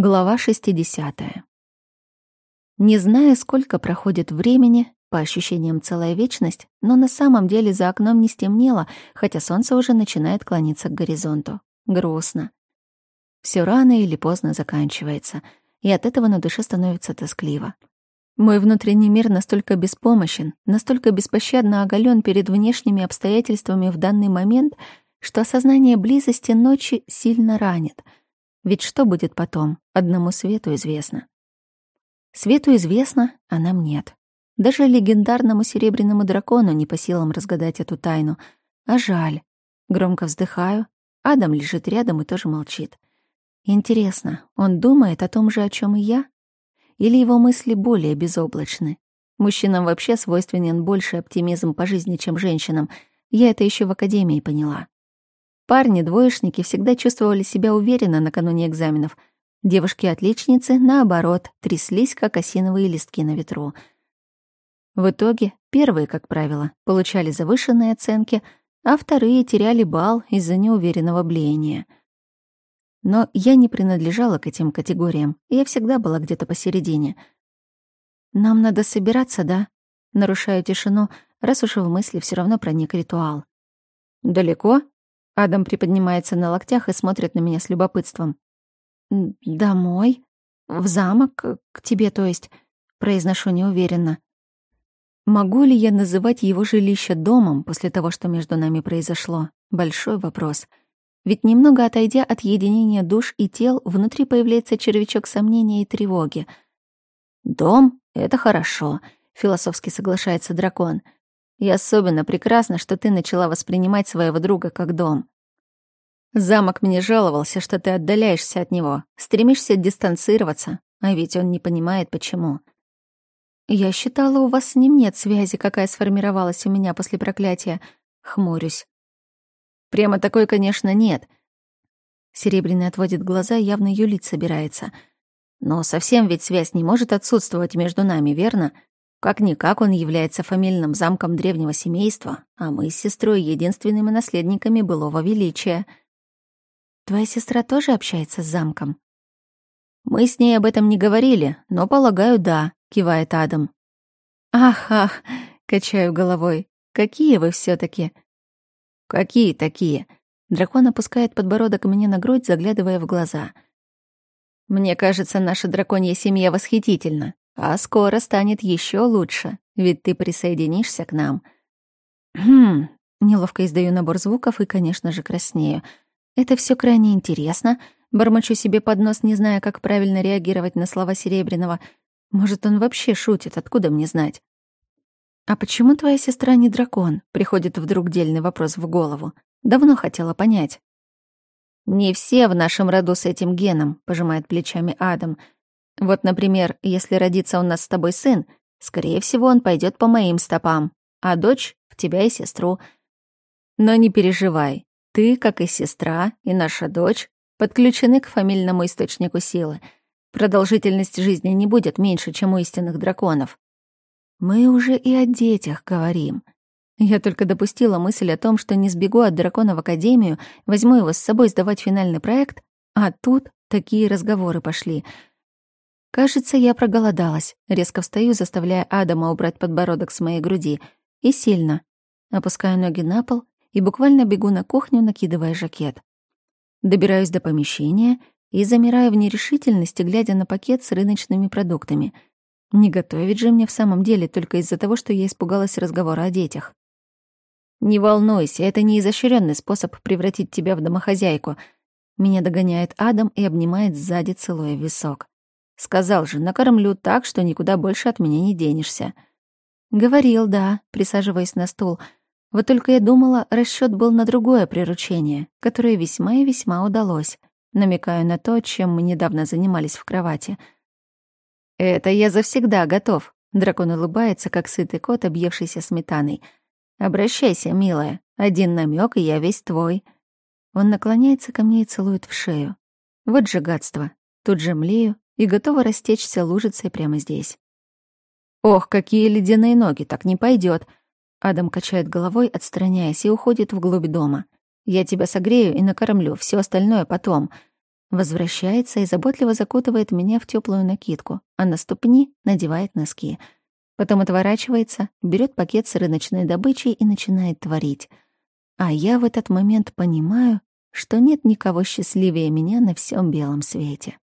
Глава 60. Не зная, сколько проходит времени, по ощущениям целая вечность, но на самом деле за окном не стемнело, хотя солнце уже начинает клониться к горизонту. Грустно. Все рано или поздно заканчивается, и от этого на душе становится тоскливо. Мой внутренний мир настолько беспомощен, настолько беспощадно оголен перед внешними обстоятельствами в данный момент, что осознание близости ночи сильно ранит — ведь что будет потом, одному Свету известно. Свету известно, а нам нет. Даже легендарному серебряному дракону не по силам разгадать эту тайну. А жаль. Громко вздыхаю. Адам лежит рядом и тоже молчит. Интересно, он думает о том же, о чем и я? Или его мысли более безоблачны? Мужчинам вообще свойственен больше оптимизм по жизни, чем женщинам. Я это еще в академии поняла. Парни-двоечники всегда чувствовали себя уверенно накануне экзаменов. Девушки-отличницы, наоборот, тряслись, как осиновые листки на ветру. В итоге первые, как правило, получали завышенные оценки, а вторые теряли балл из-за неуверенного блеяния. Но я не принадлежала к этим категориям, я всегда была где-то посередине. «Нам надо собираться, да?» Нарушаю тишину, раз уж в мысли все равно проник ритуал. «Далеко?» Адам приподнимается на локтях и смотрит на меня с любопытством. «Домой? В замок? К тебе, то есть?» Произношу неуверенно. Могу ли я называть его жилище домом после того, что между нами произошло? Большой вопрос. Ведь немного отойдя от единения душ и тел, внутри появляется червячок сомнения и тревоги. «Дом — это хорошо», — философски соглашается дракон — и особенно прекрасно, что ты начала воспринимать своего друга как дом. Замок мне жаловался, что ты отдаляешься от него, стремишься дистанцироваться, а ведь он не понимает, почему. Я считала, у вас с ним нет связи, какая сформировалась у меня после проклятия. Хмурюсь. Прямо такой, конечно, нет. Серебряный отводит глаза, явно юлить собирается. Но совсем ведь связь не может отсутствовать между нами, верно? — как-никак он является фамильным замком древнего семейства, а мы с сестрой единственными наследниками былого величия. Твоя сестра тоже общается с замком? Мы с ней об этом не говорили, но, полагаю, да, кивает Адам. Ах, ах, качаю головой. Какие вы все таки Какие такие? Дракон опускает подбородок мне на грудь, заглядывая в глаза. Мне кажется, наша драконья семья восхитительна. А скоро станет еще лучше, ведь ты присоединишься к нам. Хм, неловко издаю набор звуков и, конечно же, краснею. Это все крайне интересно. Бормочу себе под нос, не зная, как правильно реагировать на слова Серебряного. Может, он вообще шутит, откуда мне знать? «А почему твоя сестра не дракон?» — приходит вдруг дельный вопрос в голову. Давно хотела понять. «Не все в нашем роду с этим геном», — пожимает плечами Адам. Вот, например, если родится у нас с тобой сын, скорее всего, он пойдет по моим стопам, а дочь — в тебя и сестру. Но не переживай, ты, как и сестра, и наша дочь, подключены к фамильному источнику силы. Продолжительность жизни не будет меньше, чем у истинных драконов. Мы уже и о детях говорим. Я только допустила мысль о том, что не сбегу от дракона в академию, возьму его с собой сдавать финальный проект, а тут такие разговоры пошли — Кажется, я проголодалась. Резко встаю, заставляя Адама убрать подбородок с моей груди. И сильно. Опускаю ноги на пол и буквально бегу на кухню, накидывая жакет. Добираюсь до помещения и замираю в нерешительности, глядя на пакет с рыночными продуктами. Не готовить же мне в самом деле только из-за того, что я испугалась разговора о детях. «Не волнуйся, это не изощренный способ превратить тебя в домохозяйку», меня догоняет Адам и обнимает сзади, целуя висок. Сказал же, накормлю так, что никуда больше от меня не денешься. Говорил, да, присаживаясь на стул. Вот только я думала, расчет был на другое приручение, которое весьма и весьма удалось. Намекаю на то, чем мы недавно занимались в кровати. «Это я завсегда готов», — дракон улыбается, как сытый кот, объевшийся сметаной. «Обращайся, милая. Один намек, и я весь твой». Он наклоняется ко мне и целует в шею. Вот же гадство. Тут же млею и готова растечься лужицей прямо здесь. «Ох, какие ледяные ноги, так не пойдет. Адам качает головой, отстраняясь, и уходит вглубь дома. «Я тебя согрею и накормлю, все остальное потом. Возвращается и заботливо закутывает меня в теплую накидку, а на ступни надевает носки. Потом отворачивается, берет пакет с рыночной добычей и начинает творить. А я в этот момент понимаю, что нет никого счастливее меня на всем белом свете.